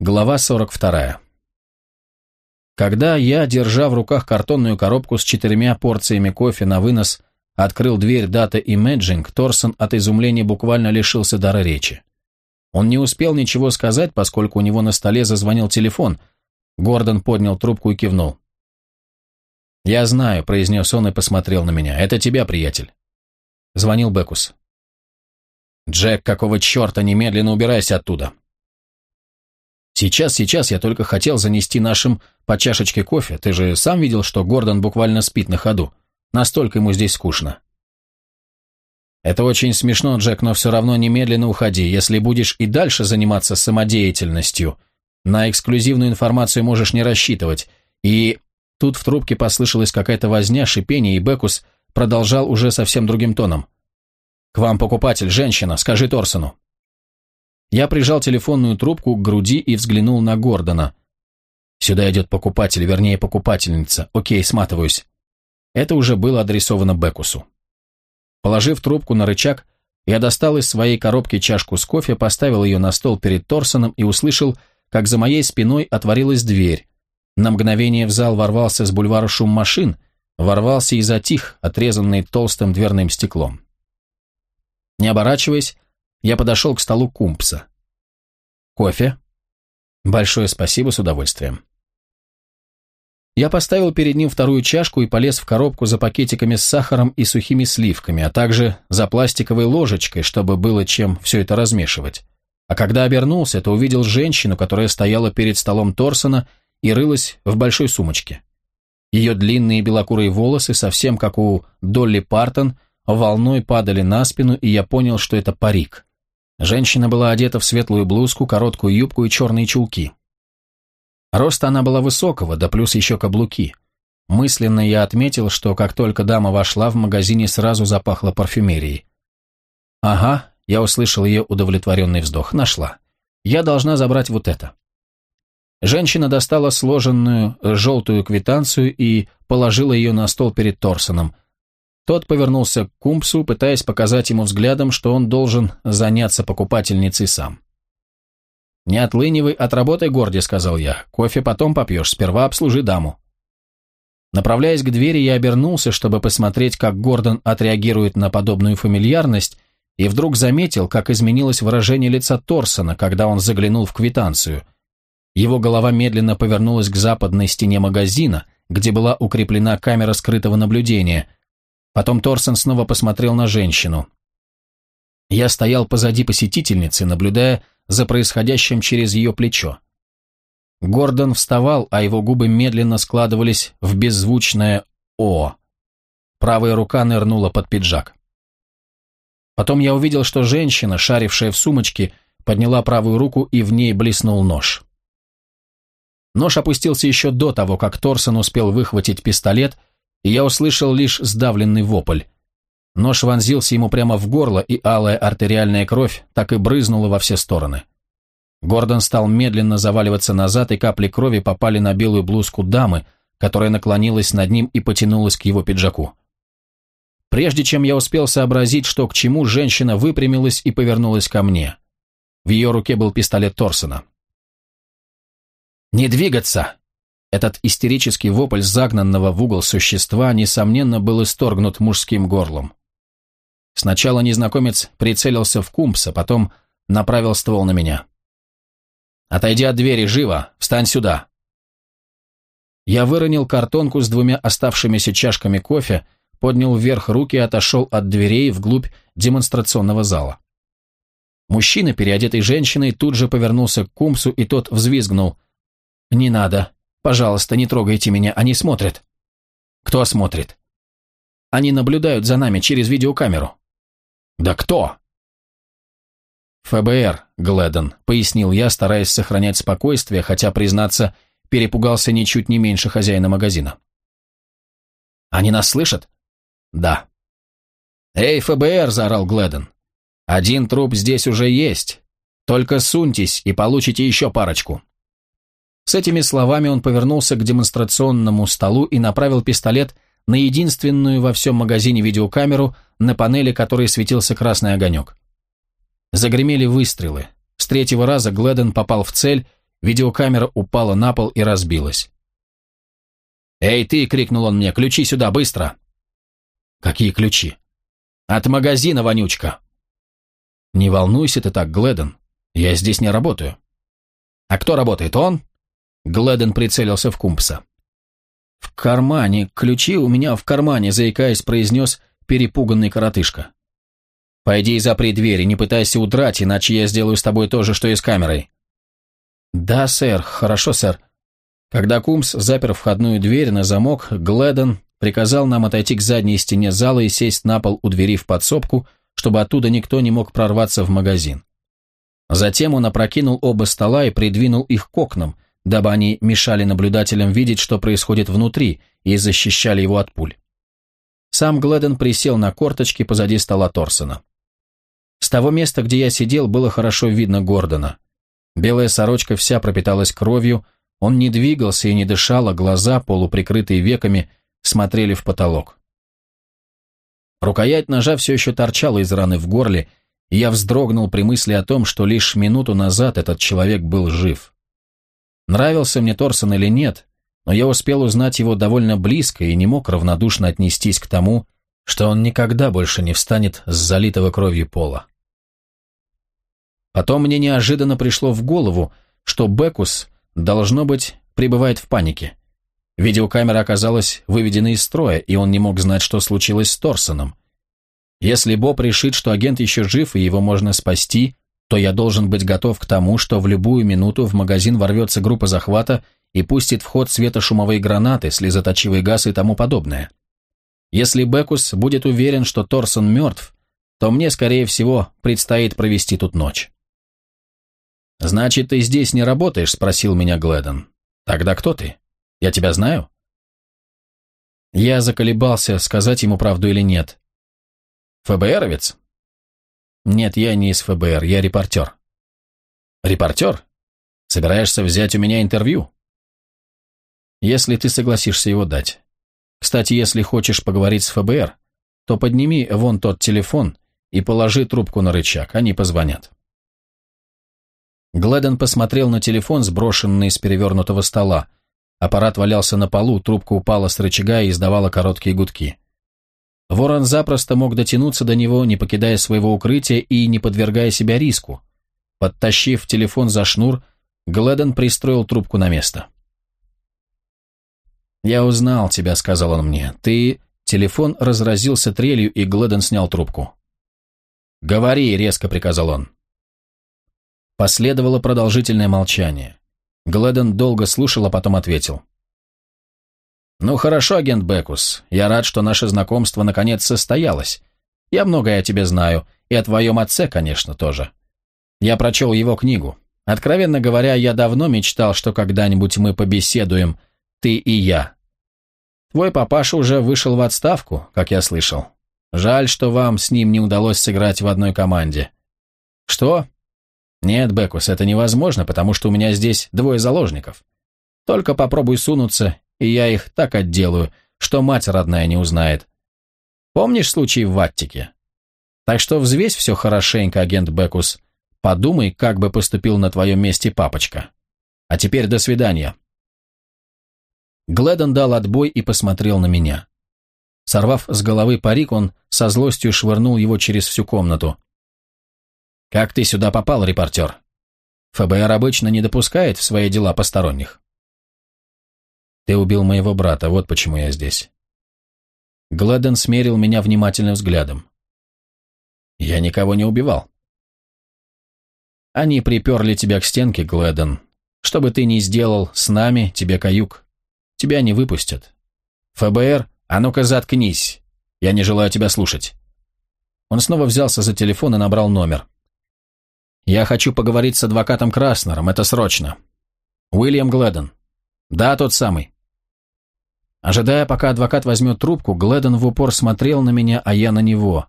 Глава 42. Когда я, держа в руках картонную коробку с четырьмя порциями кофе на вынос, открыл дверь Data Imaging, Торсон от изумления буквально лишился дара речи. Он не успел ничего сказать, поскольку у него на столе зазвонил телефон. Гордон поднял трубку и кивнул. «Я знаю», — произнес он и посмотрел на меня. «Это тебя, приятель». Звонил Бекус. «Джек, какого черта, немедленно убирайся оттуда!» «Сейчас, сейчас, я только хотел занести нашим по чашечке кофе. Ты же сам видел, что Гордон буквально спит на ходу. Настолько ему здесь скучно». «Это очень смешно, Джек, но все равно немедленно уходи. Если будешь и дальше заниматься самодеятельностью, на эксклюзивную информацию можешь не рассчитывать. И...» Тут в трубке послышалась какая-то возня, шипение, и Бекус продолжал уже совсем другим тоном. «К вам покупатель, женщина, скажи Торсону». Я прижал телефонную трубку к груди и взглянул на Гордона. Сюда идет покупатель, вернее, покупательница. Окей, сматываюсь. Это уже было адресовано Бекусу. Положив трубку на рычаг, я достал из своей коробки чашку с кофе, поставил ее на стол перед Торсоном и услышал, как за моей спиной отворилась дверь. На мгновение в зал ворвался с бульвара шум машин, ворвался и затих, отрезанный толстым дверным стеклом. Не оборачиваясь, я подошел к столу Кумпса. «Кофе?» «Большое спасибо, с удовольствием». Я поставил перед ним вторую чашку и полез в коробку за пакетиками с сахаром и сухими сливками, а также за пластиковой ложечкой, чтобы было чем все это размешивать. А когда обернулся, то увидел женщину, которая стояла перед столом Торсона и рылась в большой сумочке. Ее длинные белокурые волосы, совсем как у Долли Партон, волной падали на спину, и я понял, что это парик. Женщина была одета в светлую блузку, короткую юбку и черные чулки. Роста она была высокого, да плюс еще каблуки. Мысленно я отметил, что как только дама вошла в магазине, сразу запахло парфюмерией. «Ага», — я услышал ее удовлетворенный вздох, — «нашла. Я должна забрать вот это». Женщина достала сложенную желтую квитанцию и положила ее на стол перед Торсоном — тот повернулся к Кумпсу, пытаясь показать ему взглядом, что он должен заняться покупательницей сам. «Не отлынивай, отработай горде», — сказал я. «Кофе потом попьешь, сперва обслужи даму». Направляясь к двери, я обернулся, чтобы посмотреть, как Гордон отреагирует на подобную фамильярность, и вдруг заметил, как изменилось выражение лица Торсона, когда он заглянул в квитанцию. Его голова медленно повернулась к западной стене магазина, где была укреплена камера скрытого наблюдения — Потом Торсон снова посмотрел на женщину. Я стоял позади посетительницы, наблюдая за происходящим через ее плечо. Гордон вставал, а его губы медленно складывались в беззвучное «О». Правая рука нырнула под пиджак. Потом я увидел, что женщина, шарившая в сумочке, подняла правую руку, и в ней блеснул нож. Нож опустился еще до того, как Торсон успел выхватить пистолет и я услышал лишь сдавленный вопль. Нож вонзился ему прямо в горло, и алая артериальная кровь так и брызнула во все стороны. Гордон стал медленно заваливаться назад, и капли крови попали на белую блузку дамы, которая наклонилась над ним и потянулась к его пиджаку. Прежде чем я успел сообразить, что к чему, женщина выпрямилась и повернулась ко мне. В ее руке был пистолет Торсона. «Не двигаться!» Этот истерический вопль загнанного в угол существа, несомненно, был исторгнут мужским горлом. Сначала незнакомец прицелился в Кумпса, потом направил ствол на меня. «Отойди от двери, живо! Встань сюда!» Я выронил картонку с двумя оставшимися чашками кофе, поднял вверх руки и отошел от дверей вглубь демонстрационного зала. Мужчина, переодетый женщиной, тут же повернулся к Кумпсу, и тот взвизгнул. «Не надо. Пожалуйста, не трогайте меня, они смотрят. Кто смотрит? Они наблюдают за нами через видеокамеру. Да кто? ФБР, Гледон, пояснил я, стараясь сохранять спокойствие, хотя, признаться, перепугался ничуть не меньше хозяина магазина. Они нас слышат? Да. «Эй, ФБР!» – заорал Гледон. «Один труп здесь уже есть. Только суньтесь и получите еще парочку». С этими словами он повернулся к демонстрационному столу и направил пистолет на единственную во всем магазине видеокамеру, на панели которой светился красный огонек. Загремели выстрелы. С третьего раза Гледен попал в цель, Видеокамера упала на пол и разбилась. «Эй, ты!» — крикнул он мне. «Ключи сюда, быстро!» «Какие ключи?» «От магазина, вонючка!» «Не волнуйся ты так, Гледен. Я здесь не работаю». «А кто работает, он?» Гледен прицелился в Кумпса. «В кармане, ключи у меня в кармане», — заикаясь, произнес перепуганный коротышка. «Пойди и запри дверь, не пытайся удрать, иначе я сделаю с тобой то же, что и с камерой». «Да, сэр, хорошо, сэр». Когда Кумс запер входную дверь на замок, Гледен приказал нам отойти к задней стене зала и сесть на пол у двери в подсобку, чтобы оттуда никто не мог прорваться в магазин. Затем он опрокинул оба стола и придвинул их к окнам, дабы они мешали наблюдателям видеть, что происходит внутри, и защищали его от пуль. Сам Гледен присел на корточки позади стола Торсона. С того места, где я сидел, было хорошо видно Гордона. Белая сорочка вся пропиталась кровью, он не двигался и не дышал, а глаза, полуприкрытые веками, смотрели в потолок. Рукоять ножа все еще торчала из раны в горле, и я вздрогнул при мысли о том, что лишь минуту назад этот человек был жив. Нравился мне Торсон или нет, но я успел узнать его довольно близко и не мог равнодушно отнестись к тому, что он никогда больше не встанет с залитого кровью пола. Потом мне неожиданно пришло в голову, что Бекус, должно быть, пребывает в панике. Видеокамера оказалась выведена из строя, и он не мог знать, что случилось с Торсоном. Если Боб решит, что агент еще жив и его можно спасти, то я должен быть готов к тому, что в любую минуту в магазин ворвется группа захвата и пустит в ход светошумовые гранаты, слезоточивый газ и тому подобное. Если Бекус будет уверен, что Торсон мертв, то мне, скорее всего, предстоит провести тут ночь. «Значит, ты здесь не работаешь?» – спросил меня Гледон. «Тогда кто ты? Я тебя знаю?» Я заколебался, сказать ему правду или нет. «ФБРовец?» «Нет, я не из ФБР, я репортер». «Репортер? Собираешься взять у меня интервью?» «Если ты согласишься его дать. Кстати, если хочешь поговорить с ФБР, то подними вон тот телефон и положи трубку на рычаг, они позвонят». Гледен посмотрел на телефон, сброшенный с перевернутого стола. Аппарат валялся на полу, трубка упала с рычага и издавала короткие гудки. Ворон запросто мог дотянуться до него, не покидая своего укрытия и не подвергая себя риску. Подтащив телефон за шнур, Гледен пристроил трубку на место. «Я узнал тебя», — сказал он мне. «Ты...» Телефон разразился трелью, и Гледен снял трубку. «Говори», — резко приказал он. Последовало продолжительное молчание. Гледен долго слушал, а потом ответил. «Ну хорошо, агент Бекус, я рад, что наше знакомство наконец состоялось. Я многое о тебе знаю, и о твоем отце, конечно, тоже. Я прочел его книгу. Откровенно говоря, я давно мечтал, что когда-нибудь мы побеседуем, ты и я. Твой папаша уже вышел в отставку, как я слышал. Жаль, что вам с ним не удалось сыграть в одной команде. Что? Нет, Бекус, это невозможно, потому что у меня здесь двое заложников. Только попробуй сунуться, и я их так отделаю, что мать родная не узнает. Помнишь случай в Ваттике? Так что взвесь все хорошенько, агент Бекус. Подумай, как бы поступил на твоем месте папочка. А теперь до свидания. Гледон дал отбой и посмотрел на меня. Сорвав с головы парик, он со злостью швырнул его через всю комнату. «Как ты сюда попал, репортер? ФБР обычно не допускает в свои дела посторонних». Ты убил моего брата, вот почему я здесь. Гладден смерил меня внимательным взглядом. Я никого не убивал. Они приперли тебя к стенке, Глэдден. Что бы ты ни сделал с нами, тебе каюк. Тебя не выпустят. ФБР, а ну-ка заткнись. Я не желаю тебя слушать. Он снова взялся за телефон и набрал номер. «Я хочу поговорить с адвокатом Краснером, это срочно. Уильям Глэдден. Да, тот самый. Ожидая, пока адвокат возьмет трубку, Гледон в упор смотрел на меня, а я на него.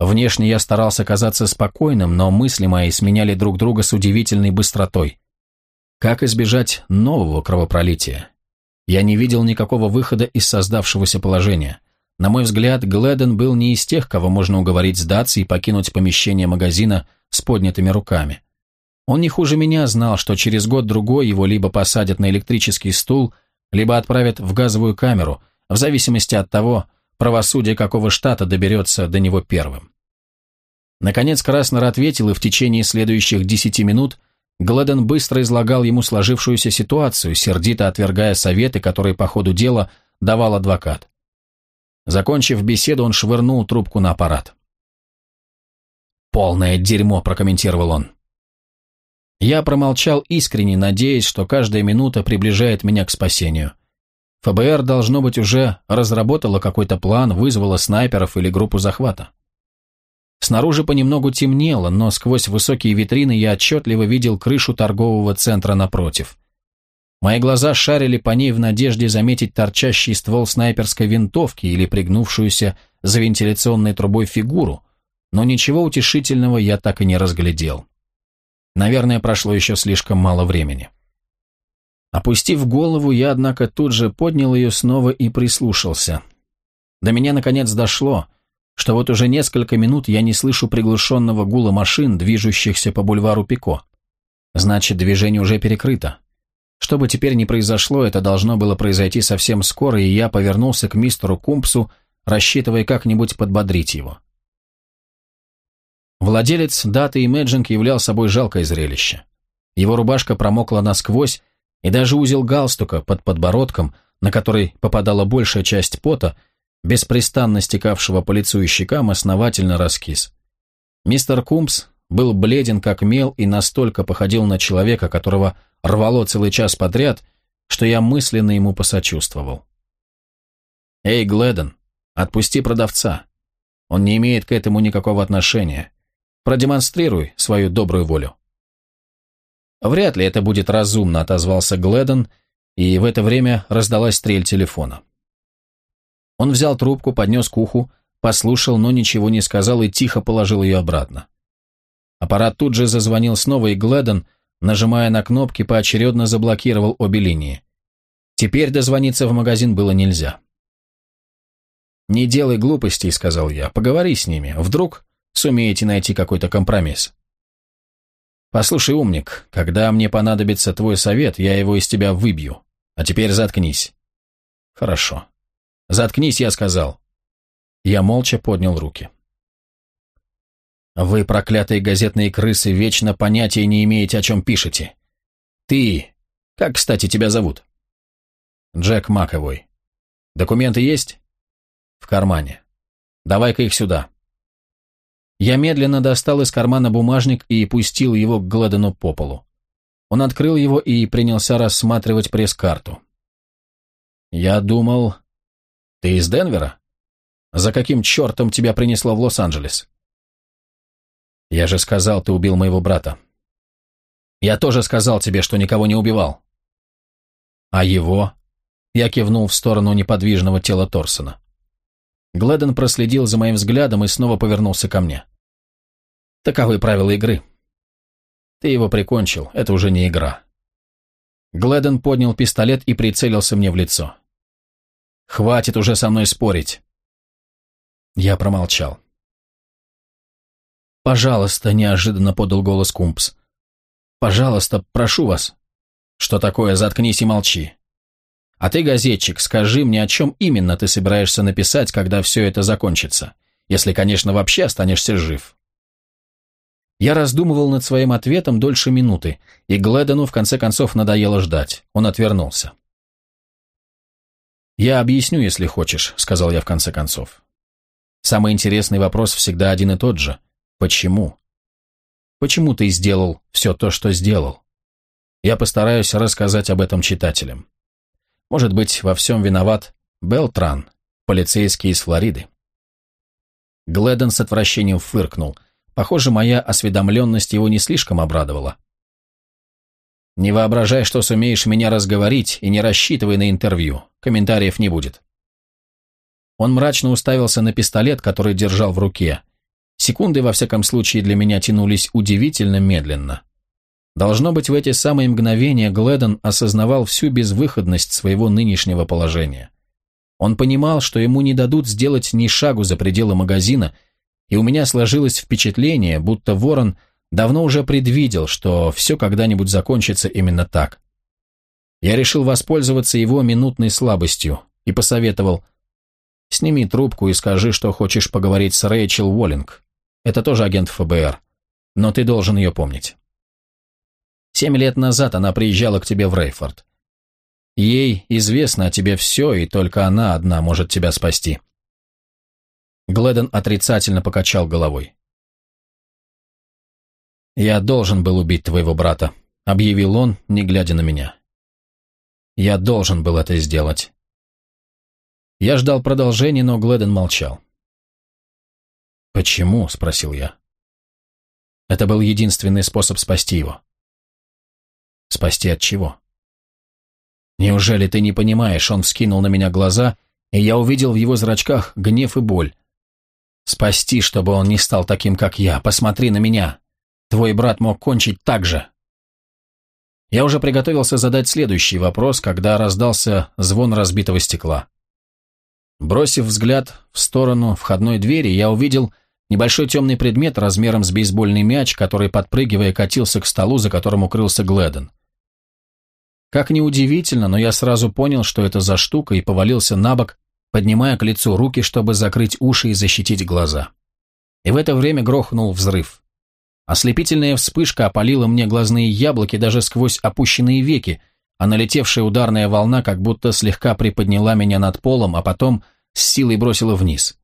Внешне я старался казаться спокойным, но мысли мои сменяли друг друга с удивительной быстротой. Как избежать нового кровопролития? Я не видел никакого выхода из создавшегося положения. На мой взгляд, Гледен был не из тех, кого можно уговорить сдаться и покинуть помещение магазина с поднятыми руками. Он не хуже меня знал, что через год-другой его либо посадят на электрический стул, либо отправят в газовую камеру, в зависимости от того, правосудие какого штата доберется до него первым. Наконец Краснер ответил, и в течение следующих десяти минут Гледен быстро излагал ему сложившуюся ситуацию, сердито отвергая советы, которые по ходу дела давал адвокат. Закончив беседу, он швырнул трубку на аппарат. «Полное дерьмо», – прокомментировал он. Я промолчал искренне, надеясь, что каждая минута приближает меня к спасению. ФБР, должно быть, уже разработала какой-то план, вызвала снайперов или группу захвата. Снаружи понемногу темнело, но сквозь высокие витрины я отчетливо видел крышу торгового центра напротив. Мои глаза шарили по ней в надежде заметить торчащий ствол снайперской винтовки или пригнувшуюся за вентиляционной трубой фигуру, но ничего утешительного я так и не разглядел. Наверное, прошло еще слишком мало времени. Опустив голову, я, однако, тут же поднял ее снова и прислушался. До меня, наконец, дошло, что вот уже несколько минут я не слышу приглушенного гула машин, движущихся по бульвару Пико. Значит, движение уже перекрыто. Что бы теперь ни произошло, это должно было произойти совсем скоро, и я повернулся к мистеру Кумпсу, рассчитывая как-нибудь подбодрить его. Владелец даты Imaging являл собой жалкое зрелище. Его рубашка промокла насквозь, и даже узел галстука под подбородком, на который попадала большая часть пота, беспрестанно стекавшего по лицу и щекам, основательно раскис. Мистер Кумпс был бледен как мел и настолько походил на человека, которого рвало целый час подряд, что я мысленно ему посочувствовал. «Эй, Гледен, отпусти продавца. Он не имеет к этому никакого отношения. Продемонстрируй свою добрую волю». «Вряд ли это будет разумно», — отозвался Гледен, и в это время раздалась стрель телефона. Он взял трубку, поднес к уху, послушал, но ничего не сказал и тихо положил ее обратно. Аппарат тут же зазвонил снова, и Гледон, нажимая на кнопки, поочередно заблокировал обе линии. Теперь дозвониться в магазин было нельзя. «Не делай глупостей», — сказал я, — «поговори с ними, вдруг сумеете найти какой-то компромисс». «Послушай, умник, когда мне понадобится твой совет, я его из тебя выбью. А теперь заткнись». «Хорошо. «Заткнись», я сказал. Я молча поднял руки. «Вы, проклятые газетные крысы, вечно понятия не имеете, о чем пишете. Ты... Как, кстати, тебя зовут?» «Джек Маковой. Документы есть?» «В кармане. Давай-ка их сюда». Я медленно достал из кармана бумажник и пустил его к Гладену по полу. Он открыл его и принялся рассматривать пресс-карту. «Я думал, ты из Денвера? За каким чертом тебя принесло в Лос-Анджелес? Я же сказал, ты убил моего брата. Я тоже сказал тебе, что никого не убивал. А его? Я кивнул в сторону неподвижного тела Торсона. Гледен проследил за моим взглядом и снова повернулся ко мне. Таковы правила игры. Ты его прикончил, это уже не игра. Гледен поднял пистолет и прицелился мне в лицо. Хватит уже со мной спорить. Я промолчал. «Пожалуйста», — неожиданно подал голос Кумпс. «Пожалуйста, прошу вас». «Что такое? Заткнись и молчи». «А ты, газетчик, скажи мне, о чем именно ты собираешься написать, когда все это закончится, если, конечно, вообще останешься жив». Я раздумывал над своим ответом дольше минуты, и Гледону в конце концов надоело ждать. Он отвернулся. «Я объясню, если хочешь», — сказал я в конце концов. Самый интересный вопрос всегда один и тот же. Почему? Почему ты сделал все то, что сделал? Я постараюсь рассказать об этом читателям. Может быть, во всем виноват Белтран, полицейский из Флориды. Гледон с отвращением фыркнул. Похоже, моя осведомленность его не слишком обрадовала. Не воображай, что сумеешь меня разговорить, и не рассчитывай на интервью. Комментариев не будет. Он мрачно уставился на пистолет, который держал в руке. Секунды, во всяком случае, для меня тянулись удивительно медленно. Должно быть, в эти самые мгновения Гледон осознавал всю безвыходность своего нынешнего положения. Он понимал, что ему не дадут сделать ни шагу за пределы магазина, и у меня сложилось впечатление, будто ворон давно уже предвидел, что все когда-нибудь закончится именно так. Я решил воспользоваться его минутной слабостью и посоветовал «Сними трубку и скажи, что хочешь поговорить с Рэйчел Уоллинг. Это тоже агент ФБР, но ты должен ее помнить». Семь лет назад она приезжала к тебе в Рейфорд. Ей известно о тебе все, и только она одна может тебя спасти. Гледон отрицательно покачал головой. «Я должен был убить твоего брата», — объявил он, не глядя на меня. «Я должен был это сделать». Я ждал продолжения, но Гледон молчал. «Почему?» — спросил я. Это был единственный способ спасти его. Спасти от чего? Неужели ты не понимаешь? Он вскинул на меня глаза, и я увидел в его зрачках гнев и боль. Спасти, чтобы он не стал таким, как я. Посмотри на меня. Твой брат мог кончить так же. Я уже приготовился задать следующий вопрос, когда раздался звон разбитого стекла. Бросив взгляд в сторону входной двери, я увидел небольшой темный предмет размером с бейсбольный мяч, который, подпрыгивая, катился к столу, за которым укрылся Гледен. Как ни удивительно, но я сразу понял, что это за штука, и повалился на бок, поднимая к лицу руки, чтобы закрыть уши и защитить глаза. И в это время грохнул взрыв. Ослепительная вспышка опалила мне глазные яблоки даже сквозь опущенные веки, а налетевшая ударная волна как будто слегка приподняла меня над полом, а потом с силой бросила вниз.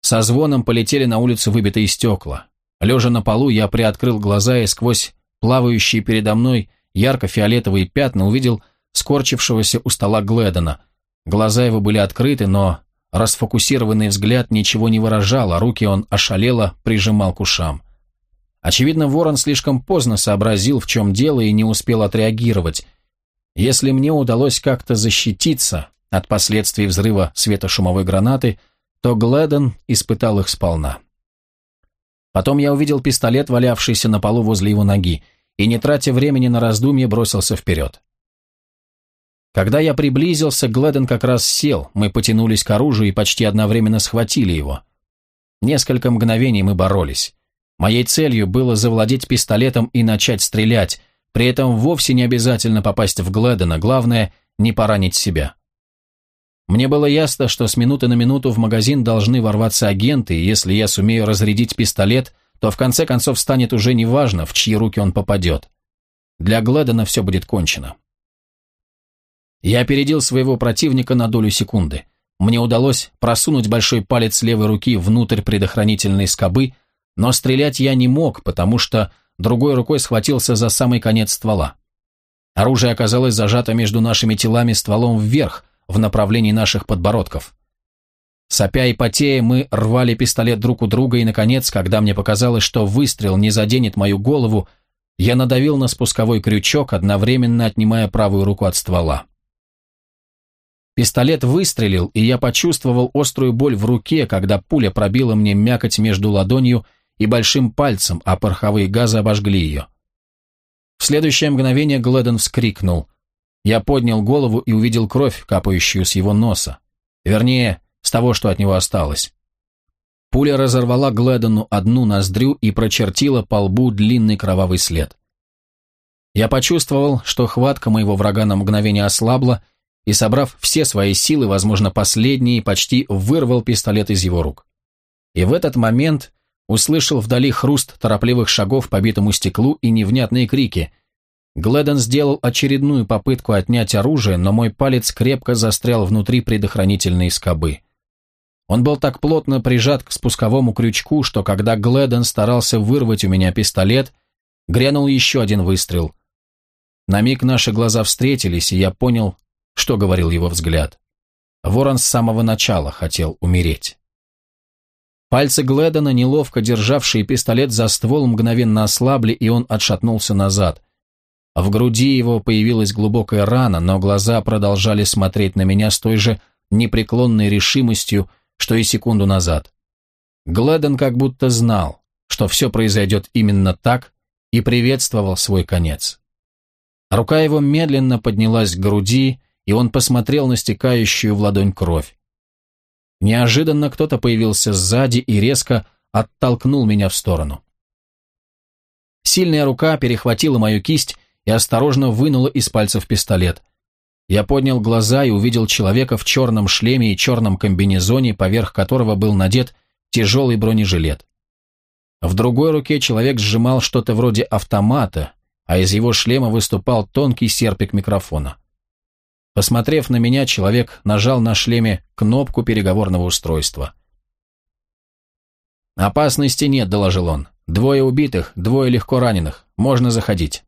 Со звоном полетели на улицу выбитые стекла. Лежа на полу, я приоткрыл глаза и сквозь плавающие передо мной ярко-фиолетовые пятна увидел скорчившегося у стола Гледона. Глаза его были открыты, но расфокусированный взгляд ничего не выражал, а руки он ошалело прижимал к ушам. Очевидно, Ворон слишком поздно сообразил, в чем дело, и не успел отреагировать. Если мне удалось как-то защититься от последствий взрыва светошумовой гранаты, то Гледон испытал их сполна. Потом я увидел пистолет, валявшийся на полу возле его ноги и, не тратя времени на раздумье, бросился вперед. Когда я приблизился, Гледен как раз сел, мы потянулись к оружию и почти одновременно схватили его. Несколько мгновений мы боролись. Моей целью было завладеть пистолетом и начать стрелять, при этом вовсе не обязательно попасть в Гледена, главное – не поранить себя. Мне было ясно, что с минуты на минуту в магазин должны ворваться агенты, и если я сумею разрядить пистолет – то в конце концов станет уже неважно, в чьи руки он попадет. Для Гледона все будет кончено. Я опередил своего противника на долю секунды. Мне удалось просунуть большой палец левой руки внутрь предохранительной скобы, но стрелять я не мог, потому что другой рукой схватился за самый конец ствола. Оружие оказалось зажато между нашими телами стволом вверх, в направлении наших подбородков. Сопя и потея, мы рвали пистолет друг у друга, и, наконец, когда мне показалось, что выстрел не заденет мою голову, я надавил на спусковой крючок, одновременно отнимая правую руку от ствола. Пистолет выстрелил, и я почувствовал острую боль в руке, когда пуля пробила мне мякоть между ладонью и большим пальцем, а пороховые газы обожгли ее. В следующее мгновение Гледен вскрикнул. Я поднял голову и увидел кровь, капающую с его носа. Вернее, с того, что от него осталось. Пуля разорвала Гледону одну ноздрю и прочертила по лбу длинный кровавый след. Я почувствовал, что хватка моего врага на мгновение ослабла, и, собрав все свои силы, возможно, последние, почти вырвал пистолет из его рук. И в этот момент услышал вдали хруст торопливых шагов по битому стеклу и невнятные крики. Гледон сделал очередную попытку отнять оружие, но мой палец крепко застрял внутри предохранительной скобы. Он был так плотно прижат к спусковому крючку, что когда Гледен старался вырвать у меня пистолет, грянул еще один выстрел. На миг наши глаза встретились, и я понял, что говорил его взгляд. Ворон с самого начала хотел умереть. Пальцы Гледона, неловко державшие пистолет за ствол, мгновенно ослабли, и он отшатнулся назад. В груди его появилась глубокая рана, но глаза продолжали смотреть на меня с той же непреклонной решимостью, что и секунду назад. Гледон как будто знал, что все произойдет именно так, и приветствовал свой конец. Рука его медленно поднялась к груди, и он посмотрел на стекающую в ладонь кровь. Неожиданно кто-то появился сзади и резко оттолкнул меня в сторону. Сильная рука перехватила мою кисть и осторожно вынула из пальцев пистолет. Я поднял глаза и увидел человека в черном шлеме и черном комбинезоне, поверх которого был надет тяжелый бронежилет. В другой руке человек сжимал что-то вроде автомата, а из его шлема выступал тонкий серпик микрофона. Посмотрев на меня, человек нажал на шлеме кнопку переговорного устройства. «Опасности нет», — доложил он. «Двое убитых, двое легко раненых. Можно заходить».